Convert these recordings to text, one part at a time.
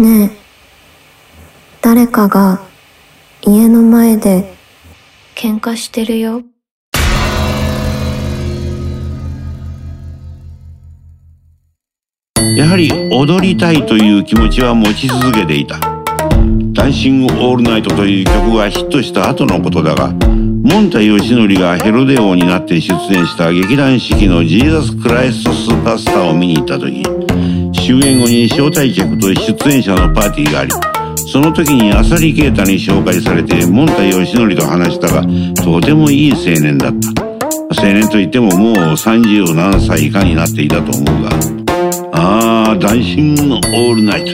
ねえ、誰かが家の前で喧嘩してるよ。やはり踊りたいという気持ちは持ち続けていた「ダンシング・オールナイト」という曲がヒットした後のことだがモンタヨシノリがヘロデ王になって出演した劇団四季の「ジーザス・クライスト・スーパースター」を見に行った時終演後に招待客と出演者のパーティーがありその時に浅利啓太に紹介されてモンタヨシノリと話したがとてもいい青年だった。青年といってももう30何歳以下になっていたと思うがああダンシングのオールナイト。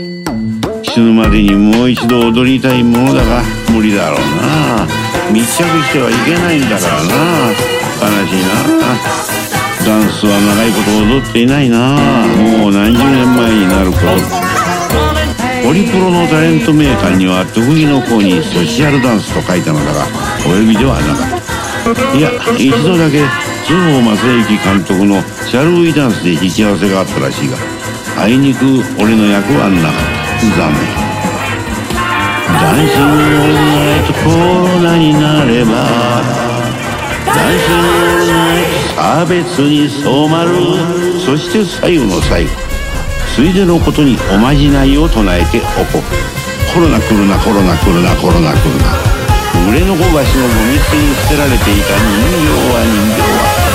死ぬまでにもう一度踊りたいものだが無理だろうな。密着してはいけないんだからな。悲しいな。ダンスは長いこと踊っていないな。もう何十年前になる頃。ホリプロのタレント名鑑には得意の子にソシャルダンスと書いたのだがお呼びではなかった。いや一度だけ津保正幸監督の「シャルウィダンス」で引き合わせがあったらしいがあいにく俺の役はなかった。残念。ダンシングオールナイトコロナーになればダンシングオールナイト差別に染まる。そして最後の最後。ついでのことにおまじないを唱えておこう。コロナ来るなコロナ来るなコロナ来るな。売れ残橋のゴミ捨てに捨てられていた人形は人形。は